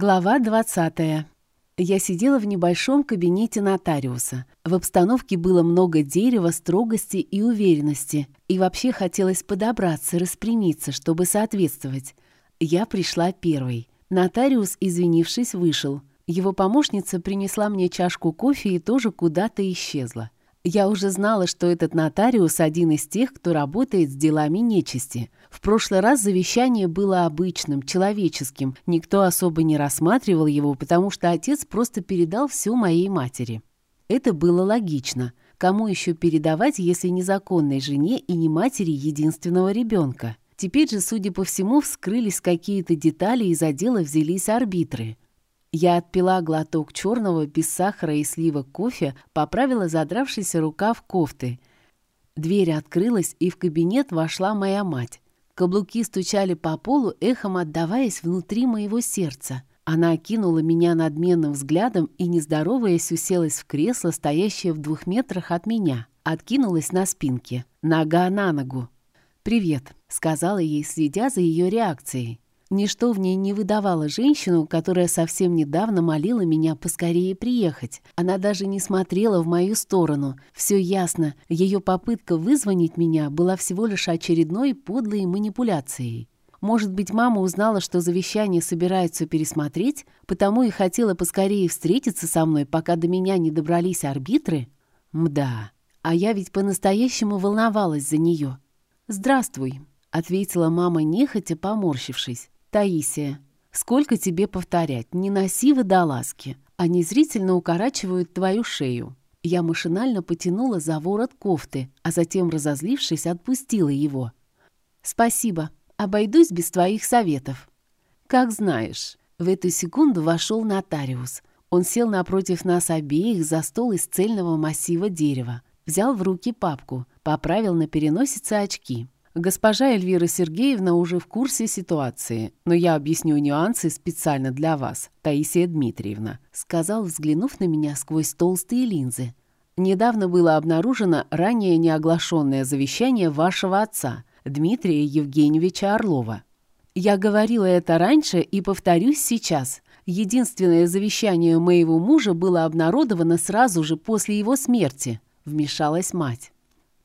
Глава 20. Я сидела в небольшом кабинете нотариуса. В обстановке было много дерева, строгости и уверенности. И вообще хотелось подобраться, распрямиться, чтобы соответствовать. Я пришла первой. Нотариус, извинившись, вышел. Его помощница принесла мне чашку кофе и тоже куда-то исчезла. Я уже знала, что этот нотариус один из тех, кто работает с делами нечисти. В прошлый раз завещание было обычным, человеческим. Никто особо не рассматривал его, потому что отец просто передал все моей матери. Это было логично. Кому еще передавать, если незаконной жене и не матери единственного ребенка? Теперь же, судя по всему, вскрылись какие-то детали, и за дело взялись арбитры. Я отпила глоток черного без сахара и сливок кофе, поправила задравшийся рукав кофты. Дверь открылась, и в кабинет вошла моя мать. Каблуки стучали по полу, эхом отдаваясь внутри моего сердца. Она окинула меня надменным взглядом и, не здороваясь, уселась в кресло, стоящее в двух метрах от меня. Откинулась на спинке, нога на ногу. «Привет», — сказала ей, следя за ее реакцией. Ничто в ней не выдавало женщину, которая совсем недавно молила меня поскорее приехать. Она даже не смотрела в мою сторону. Все ясно, ее попытка вызвонить меня была всего лишь очередной подлой манипуляцией. Может быть, мама узнала, что завещание собираются пересмотреть, потому и хотела поскорее встретиться со мной, пока до меня не добрались арбитры? Мда, а я ведь по-настоящему волновалась за нее. «Здравствуй», — ответила мама нехотя, поморщившись. Таисия, сколько тебе повторять, не носи водолазки. Они зрительно укорачивают твою шею. Я машинально потянула за ворот кофты, а затем, разозлившись, отпустила его. «Спасибо. Обойдусь без твоих советов». «Как знаешь». В эту секунду вошел нотариус. Он сел напротив нас обеих за стол из цельного массива дерева. Взял в руки папку, поправил на переносице очки. Госпожа Эльвира Сергеевна уже в курсе ситуации, но я объясню нюансы специально для вас, Таисия Дмитриевна», сказал, взглянув на меня сквозь толстые линзы. «Недавно было обнаружено ранее неоглашенное завещание вашего отца, Дмитрия Евгеньевича Орлова. Я говорила это раньше и повторюсь сейчас. Единственное завещание моего мужа было обнародовано сразу же после его смерти», вмешалась мать.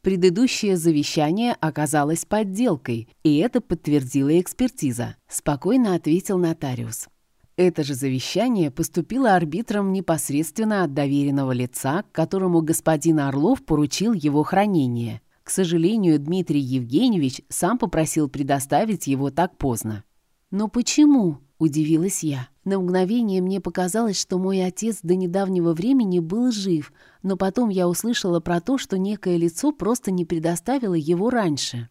Предыдущее завещание оказалось подделкой, и это подтвердила экспертиза, спокойно ответил нотариус. Это же завещание поступило арбитром непосредственно от доверенного лица, которому господин Орлов поручил его хранение. К сожалению, Дмитрий Евгеньевич сам попросил предоставить его так поздно. «Но почему?» – удивилась я. На мгновение мне показалось, что мой отец до недавнего времени был жив, но потом я услышала про то, что некое лицо просто не предоставило его раньше.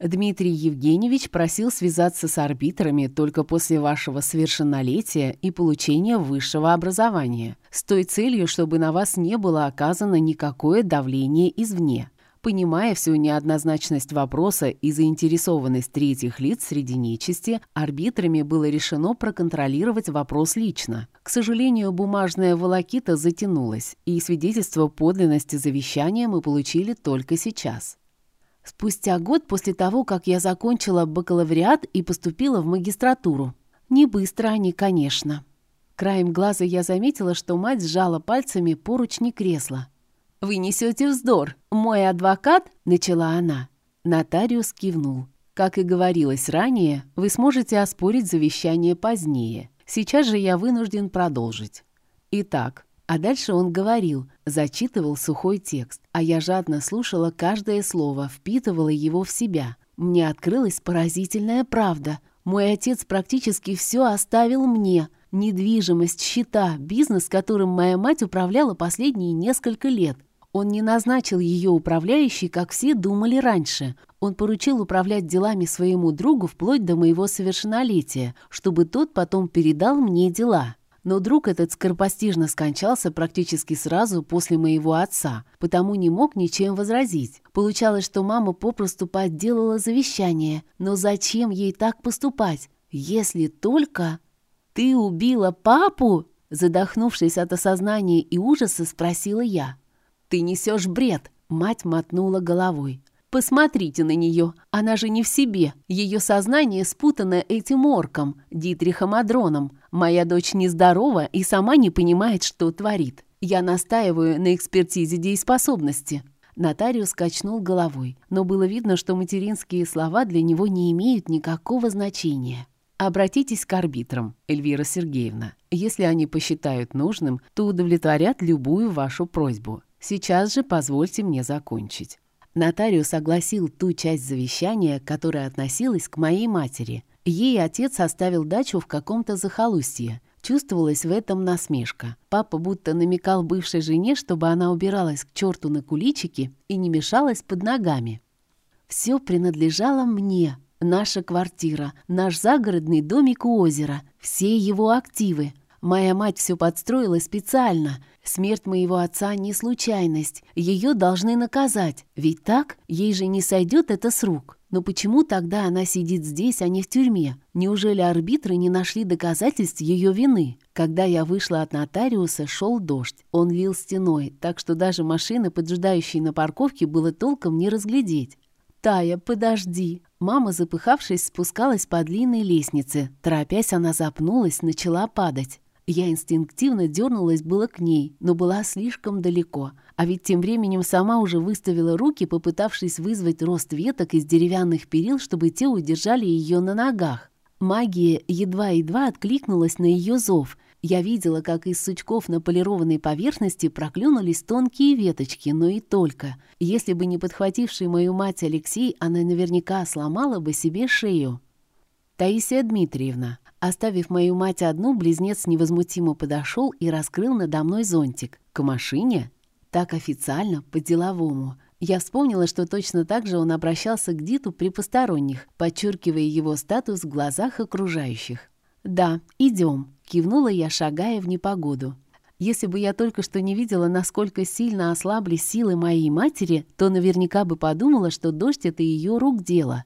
Дмитрий Евгеньевич просил связаться с арбитрами только после вашего совершеннолетия и получения высшего образования, с той целью, чтобы на вас не было оказано никакое давление извне. Понимая всю неоднозначность вопроса и заинтересованность третьих лиц среди нечисти, арбитрами было решено проконтролировать вопрос лично. К сожалению, бумажная волокита затянулась, и свидетельство подлинности завещания мы получили только сейчас. Спустя год после того, как я закончила бакалавриат и поступила в магистратуру. Не быстро они, конечно. Краем глаза я заметила, что мать сжала пальцами поручни кресла. «Вы несете вздор. Мой адвокат...» — начала она. Нотариус кивнул. «Как и говорилось ранее, вы сможете оспорить завещание позднее. Сейчас же я вынужден продолжить. Итак, а дальше он говорил, зачитывал сухой текст, а я жадно слушала каждое слово, впитывала его в себя. Мне открылась поразительная правда. Мой отец практически все оставил мне — недвижимость, счета, бизнес, которым моя мать управляла последние несколько лет. Он не назначил ее управляющей, как все думали раньше. Он поручил управлять делами своему другу вплоть до моего совершеннолетия, чтобы тот потом передал мне дела. Но друг этот скоропостижно скончался практически сразу после моего отца, потому не мог ничем возразить. Получалось, что мама попросту подделала завещание. Но зачем ей так поступать, если только... «Ты убила папу?» Задохнувшись от осознания и ужаса, спросила я. «Ты несешь бред!» Мать мотнула головой. Посмотрите на нее, она же не в себе. Ее сознание спутано этим орком, Дитрихом Адроном. Моя дочь нездорова и сама не понимает, что творит. Я настаиваю на экспертизе дееспособности». Нотариус качнул головой, но было видно, что материнские слова для него не имеют никакого значения. Обратитесь к арбитрам, Эльвира Сергеевна. Если они посчитают нужным, то удовлетворят любую вашу просьбу. Сейчас же позвольте мне закончить. Нотариус согласил ту часть завещания, которая относилась к моей матери. Ей отец оставил дачу в каком-то захолустье. Чувствовалась в этом насмешка. Папа будто намекал бывшей жене, чтобы она убиралась к черту на куличики и не мешалась под ногами. «Все принадлежало мне», Наша квартира, наш загородный домик у озера, все его активы. Моя мать все подстроила специально. Смерть моего отца не случайность. Ее должны наказать. Ведь так? Ей же не сойдет это с рук. Но почему тогда она сидит здесь, а не в тюрьме? Неужели арбитры не нашли доказательств ее вины? Когда я вышла от нотариуса, шел дождь. Он лил стеной, так что даже машины, поджидающие на парковке, было толком не разглядеть. «Тая, подожди!» Мама, запыхавшись, спускалась по длинной лестнице. Торопясь, она запнулась, начала падать. Я инстинктивно дернулась было к ней, но была слишком далеко. А ведь тем временем сама уже выставила руки, попытавшись вызвать рост веток из деревянных перил, чтобы те удержали ее на ногах. Магия едва-едва откликнулась на ее зов — я видела, как из сучков на полированной поверхности проклюнулись тонкие веточки, но и только. Если бы не подхвативший мою мать Алексей, она наверняка сломала бы себе шею. Таисия Дмитриевна. Оставив мою мать одну, близнец невозмутимо подошел и раскрыл надо мной зонтик. К машине? Так официально, по-деловому. Я вспомнила, что точно так же он обращался к Диту при посторонних, подчеркивая его статус в глазах окружающих. «Да, идем», — кивнула я, шагая в непогоду. Если бы я только что не видела, насколько сильно ослабли силы моей матери, то наверняка бы подумала, что дождь — это ее рук дело.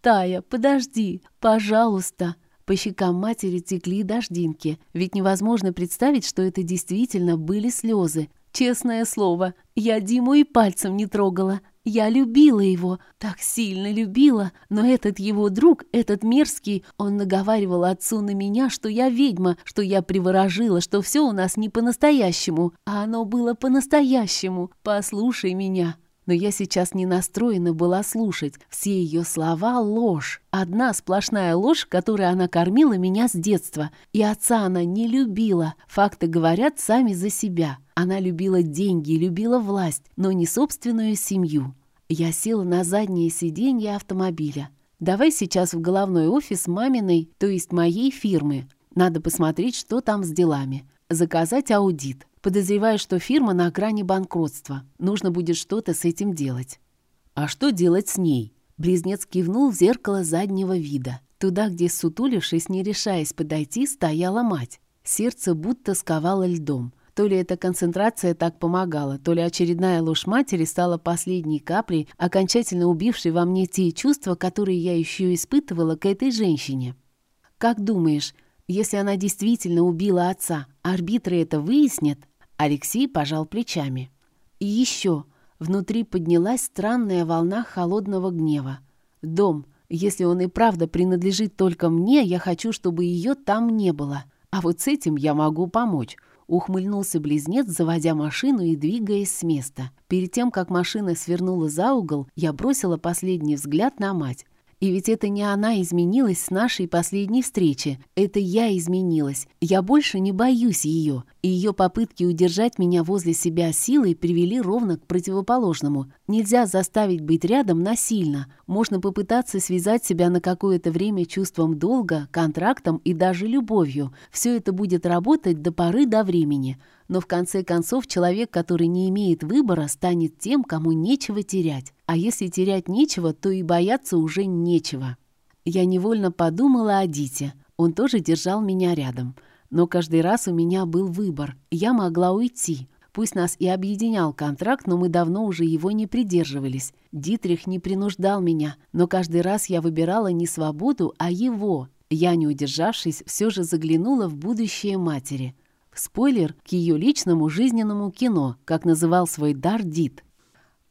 «Тая, подожди, пожалуйста!» По щекам матери текли дождинки, ведь невозможно представить, что это действительно были слезы. Честное слово, я Диму и пальцем не трогала. Я любила его, так сильно любила, но этот его друг, этот мерзкий, он наговаривал отцу на меня, что я ведьма, что я приворожила, что все у нас не по-настоящему, а оно было по-настоящему. Послушай меня. Но я сейчас не настроена была слушать. Все ее слова — ложь. Одна сплошная ложь, которой она кормила меня с детства. И отца она не любила. Факты говорят сами за себя. Она любила деньги, любила власть, но не собственную семью. Я села на заднее сиденье автомобиля. «Давай сейчас в головной офис маминой, то есть моей фирмы. Надо посмотреть, что там с делами. Заказать аудит. Подозреваю, что фирма на грани банкротства. Нужно будет что-то с этим делать». «А что делать с ней?» Близнец кивнул в зеркало заднего вида. Туда, где, сутулившись, не решаясь подойти, стояла мать. Сердце будто сковало льдом. То ли эта концентрация так помогала, то ли очередная ложь матери стала последней каплей, окончательно убившей во мне те чувства, которые я еще испытывала к этой женщине. «Как думаешь, если она действительно убила отца, арбитры это выяснят?» Алексей пожал плечами. «И еще...» Внутри поднялась странная волна холодного гнева. «Дом. Если он и правда принадлежит только мне, я хочу, чтобы ее там не было. А вот с этим я могу помочь. Ухмыльнулся близнец, заводя машину и двигаясь с места. Перед тем, как машина свернула за угол, я бросила последний взгляд на мать. И ведь это не она изменилась с нашей последней встречи. Это я изменилась. Я больше не боюсь ее. И ее попытки удержать меня возле себя силой привели ровно к противоположному. Нельзя заставить быть рядом насильно. Можно попытаться связать себя на какое-то время чувством долга, контрактом и даже любовью. Все это будет работать до поры до времени. Но в конце концов человек, который не имеет выбора, станет тем, кому нечего терять. А если терять нечего, то и бояться уже нечего. Я невольно подумала о Дите. Он тоже держал меня рядом. Но каждый раз у меня был выбор. Я могла уйти. Пусть нас и объединял контракт, но мы давно уже его не придерживались. Дитрих не принуждал меня, но каждый раз я выбирала не свободу, а его. Я, не удержавшись, все же заглянула в будущее матери. Спойлер к ее личному жизненному кино, как называл свой дар Дит.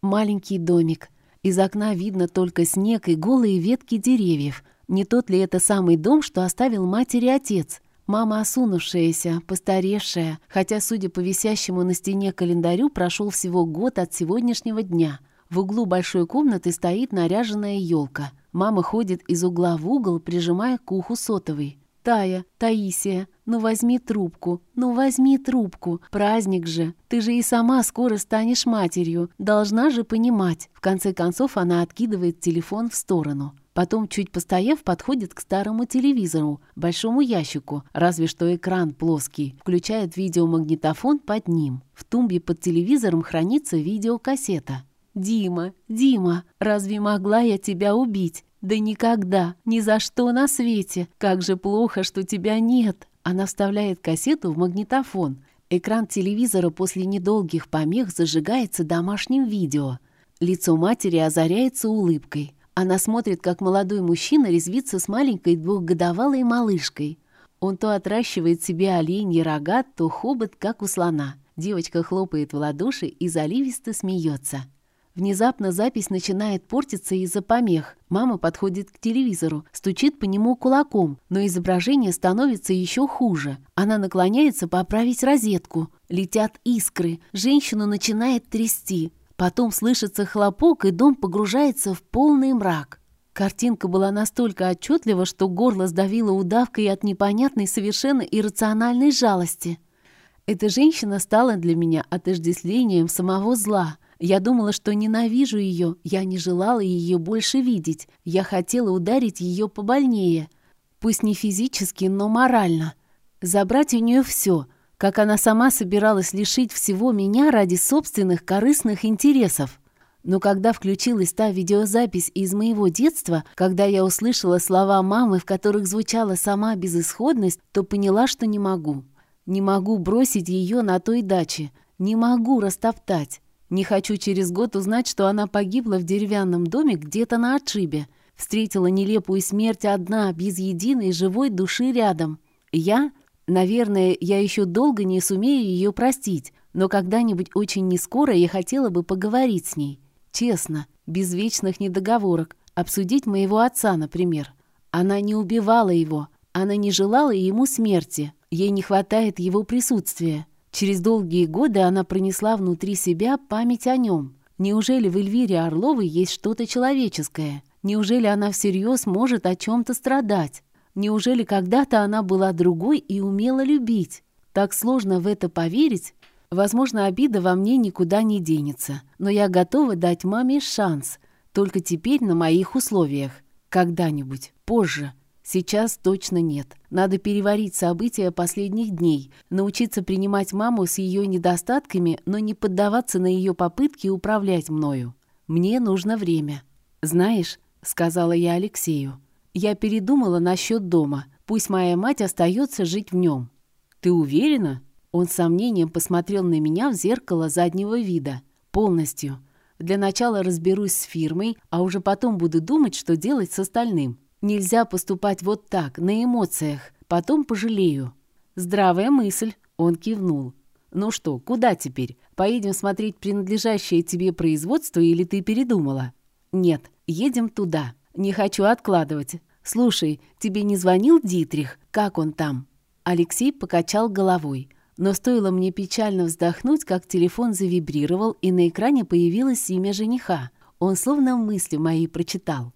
Маленький домик. Из окна видно только снег и голые ветки деревьев. Не тот ли это самый дом, что оставил матери отец? Мама осунувшаяся, постаревшая, хотя, судя по висящему на стене календарю, прошел всего год от сегодняшнего дня. В углу большой комнаты стоит наряженная елка. Мама ходит из угла в угол, прижимая к уху сотовый. «Тая, Таисия, ну возьми трубку, ну возьми трубку. Праздник же. Ты же и сама скоро станешь матерью. Должна же понимать». В конце концов она откидывает телефон в сторону. Потом, чуть постояв, подходит к старому телевизору, большому ящику, разве что экран плоский, включает видеомагнитофон под ним. В тумбе под телевизором хранится видеокассета. «Дима, Дима, разве могла я тебя убить? Да никогда, ни за что на свете. Как же плохо, что тебя нет. Она вставляет кассету в магнитофон. Экран телевизора после недолгих помех зажигается домашним видео. Лицо матери озаряется улыбкой. Она смотрит, как молодой мужчина резвится с маленькой двухгодовалой малышкой. Он то отращивает себе оленьи рога, то хобот, как у слона. Девочка хлопает в ладоши и заливисто смеется. Внезапно запись начинает портиться из-за помех. Мама подходит к телевизору, стучит по нему кулаком, но изображение становится еще хуже. Она наклоняется поправить розетку. Летят искры, женщину начинает трясти. Потом слышится хлопок, и дом погружается в полный мрак. Картинка была настолько отчетлива, что горло сдавило удавкой от непонятной, совершенно иррациональной жалости. Эта женщина стала для меня отождествлением самого зла — я думала, что ненавижу ее, я не желала ее больше видеть. Я хотела ударить ее побольнее. Пусть не физически, но морально. Забрать у нее все, как она сама собиралась лишить всего меня ради собственных корыстных интересов. Но когда включилась та видеозапись из моего детства, когда я услышала слова мамы, в которых звучала сама безысходность, то поняла, что не могу. Не могу бросить ее на той даче. Не могу растоптать. Не хочу через год узнать, что она погибла в деревянном доме где-то на отшибе. Встретила нелепую смерть одна, без единой живой души рядом. Я, наверное, я еще долго не сумею ее простить, но когда-нибудь очень нескоро я хотела бы поговорить с ней. Честно, без вечных недоговорок. Обсудить моего отца, например. Она не убивала его. Она не желала ему смерти. Ей не хватает его присутствия. Через долгие годы она пронесла внутри себя память о нем. Неужели в Эльвире Орловой есть что-то человеческое? Неужели она всерьез может о чем-то страдать? Неужели когда-то она была другой и умела любить? Так сложно в это поверить. Возможно, обида во мне никуда не денется. Но я готова дать маме шанс. Только теперь на моих условиях. Когда-нибудь. Позже. Сейчас точно нет. Надо переварить события последних дней, научиться принимать маму с ее недостатками, но не поддаваться на ее попытки управлять мною. Мне нужно время. «Знаешь», — сказала я Алексею, — «я передумала насчет дома. Пусть моя мать остается жить в нем». «Ты уверена?» Он с сомнением посмотрел на меня в зеркало заднего вида. «Полностью. Для начала разберусь с фирмой, а уже потом буду думать, что делать с остальным». Нельзя поступать вот так, на эмоциях. Потом пожалею. Здравая мысль. Он кивнул. Ну что, куда теперь? Поедем смотреть принадлежащее тебе производство или ты передумала? Нет, едем туда. Не хочу откладывать. Слушай, тебе не звонил Дитрих? Как он там? Алексей покачал головой. Но стоило мне печально вздохнуть, как телефон завибрировал, и на экране появилось имя жениха. Он словно мысли мои прочитал.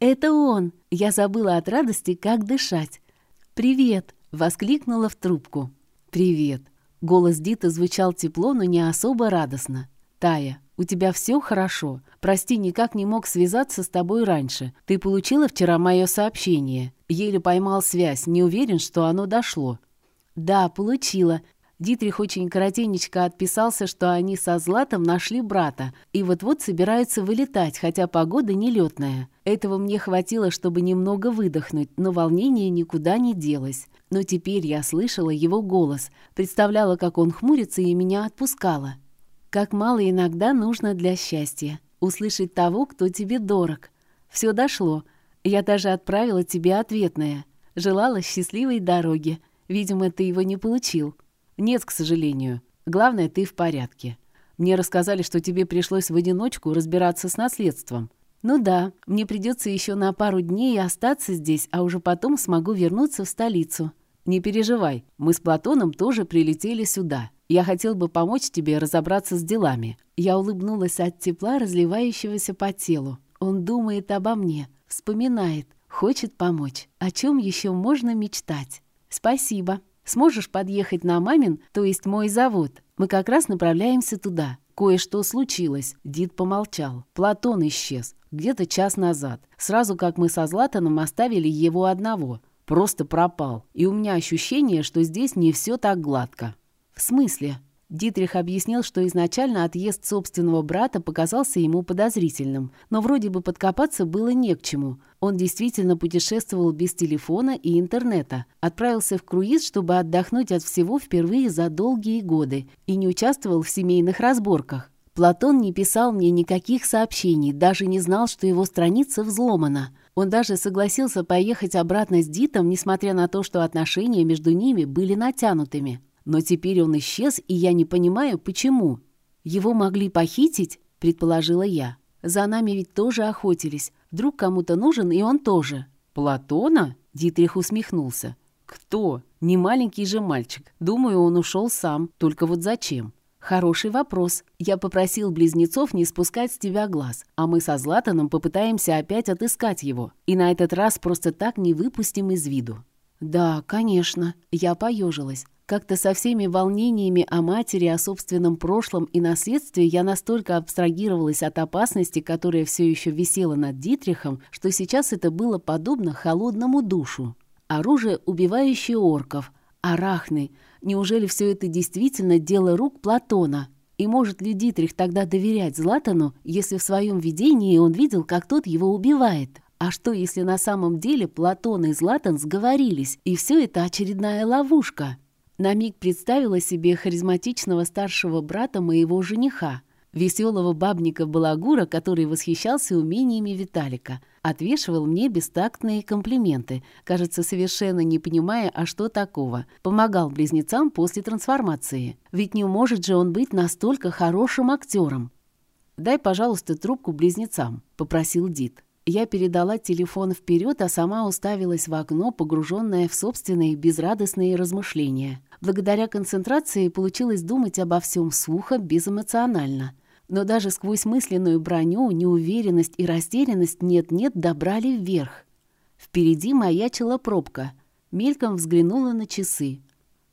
«Это он!» Я забыла от радости, как дышать. «Привет!» — воскликнула в трубку. «Привет!» Голос Дита звучал тепло, но не особо радостно. «Тая, у тебя все хорошо. Прости, никак не мог связаться с тобой раньше. Ты получила вчера мое сообщение. Еле поймал связь, не уверен, что оно дошло». «Да, получила. Дитрих очень коротенечко отписался, что они со Златом нашли брата и вот-вот собираются вылетать, хотя погода нелетная. Этого мне хватило, чтобы немного выдохнуть, но волнение никуда не делось. Но теперь я слышала его голос, представляла, как он хмурится и меня отпускала. Как мало иногда нужно для счастья. Услышать того, кто тебе дорог. Все дошло. Я даже отправила тебе ответное. Желала счастливой дороги. Видимо, ты его не получил. «Нет, к сожалению. Главное, ты в порядке. Мне рассказали, что тебе пришлось в одиночку разбираться с наследством. Ну да, мне придется еще на пару дней остаться здесь, а уже потом смогу вернуться в столицу. Не переживай, мы с Платоном тоже прилетели сюда. Я хотел бы помочь тебе разобраться с делами. Я улыбнулась от тепла, разливающегося по телу. Он думает обо мне, вспоминает, хочет помочь. О чем еще можно мечтать? Спасибо. Сможешь подъехать на мамин, то есть мой завод? Мы как раз направляемся туда. Кое-что случилось. Дид помолчал. Платон исчез. Где-то час назад. Сразу как мы со Златаном оставили его одного. Просто пропал. И у меня ощущение, что здесь не все так гладко. В смысле? Дитрих объяснил, что изначально отъезд собственного брата показался ему подозрительным, но вроде бы подкопаться было не к чему. Он действительно путешествовал без телефона и интернета, отправился в круиз, чтобы отдохнуть от всего впервые за долгие годы и не участвовал в семейных разборках. Платон не писал мне никаких сообщений, даже не знал, что его страница взломана. Он даже согласился поехать обратно с Дитом, несмотря на то, что отношения между ними были натянутыми. Но теперь он исчез, и я не понимаю, почему. Его могли похитить, предположила я. За нами ведь тоже охотились. Вдруг кому-то нужен, и он тоже. Платона? Дитрих усмехнулся. Кто? Не маленький же мальчик. Думаю, он ушел сам. Только вот зачем? Хороший вопрос. Я попросил близнецов не спускать с тебя глаз, а мы со Златаном попытаемся опять отыскать его. И на этот раз просто так не выпустим из виду. Да, конечно. Я поежилась. Как-то со всеми волнениями о матери, о собственном прошлом и наследстве я настолько абстрагировалась от опасности, которая все еще висела над Дитрихом, что сейчас это было подобно холодному душу. Оружие, убивающее орков, арахны. Неужели все это действительно дело рук Платона? И может ли Дитрих тогда доверять Златану, если в своем видении он видел, как тот его убивает? А что, если на самом деле Платон и Златан сговорились, и все это очередная ловушка? На миг представила себе харизматичного старшего брата моего жениха, веселого бабника Балагура, который восхищался умениями Виталика, отвешивал мне бестактные комплименты, кажется, совершенно не понимая, а что такого, помогал близнецам после трансформации. Ведь не может же он быть настолько хорошим актером. «Дай, пожалуйста, трубку близнецам», — попросил Дид. Я передала телефон вперед, а сама уставилась в окно, погруженная в собственные безрадостные размышления. Благодаря концентрации получилось думать обо всем сухо, безэмоционально. Но даже сквозь мысленную броню, неуверенность и растерянность нет-нет добрали вверх. Впереди маячила пробка. Мельком взглянула на часы.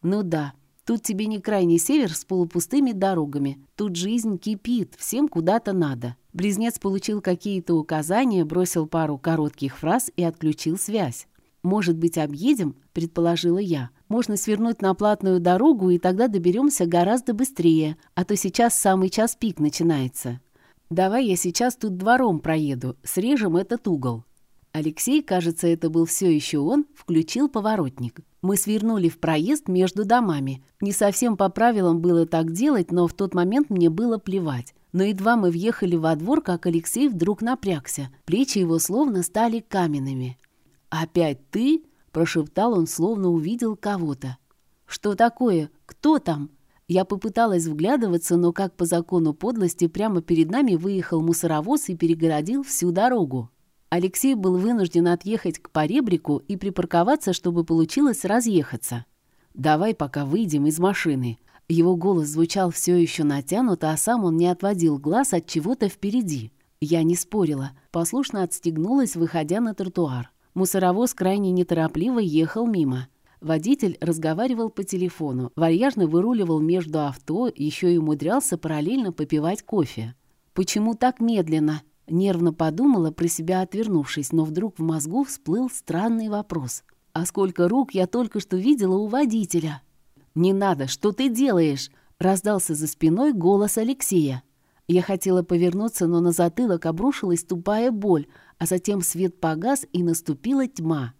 Ну да, тут тебе не крайний север с полупустыми дорогами. Тут жизнь кипит, всем куда-то надо. Близнец получил какие-то указания, бросил пару коротких фраз и отключил связь. «Может быть, объедем?» – предположила я. «Можно свернуть на платную дорогу, и тогда доберемся гораздо быстрее, а то сейчас самый час пик начинается. Давай я сейчас тут двором проеду, срежем этот угол». Алексей, кажется, это был все еще он, включил поворотник. Мы свернули в проезд между домами. Не совсем по правилам было так делать, но в тот момент мне было плевать. Но едва мы въехали во двор, как Алексей вдруг напрягся. Плечи его словно стали каменными. «Опять ты?» – прошептал он, словно увидел кого-то. «Что такое? Кто там?» Я попыталась вглядываться, но как по закону подлости прямо перед нами выехал мусоровоз и перегородил всю дорогу. Алексей был вынужден отъехать к поребрику и припарковаться, чтобы получилось разъехаться. «Давай пока выйдем из машины», его голос звучал все еще натянуто, а сам он не отводил глаз от чего-то впереди. Я не спорила, послушно отстегнулась, выходя на тротуар. Мусоровоз крайне неторопливо ехал мимо. Водитель разговаривал по телефону, вальяжно выруливал между авто, еще и умудрялся параллельно попивать кофе. «Почему так медленно?» Нервно подумала, про себя отвернувшись, но вдруг в мозгу всплыл странный вопрос. «А сколько рук я только что видела у водителя?» «Не надо, что ты делаешь?» — раздался за спиной голос Алексея. Я хотела повернуться, но на затылок обрушилась тупая боль, а затем свет погас и наступила тьма.